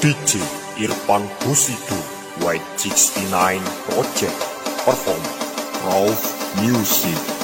DJ Irfan Husidu White 69 Project Perform Rauf Music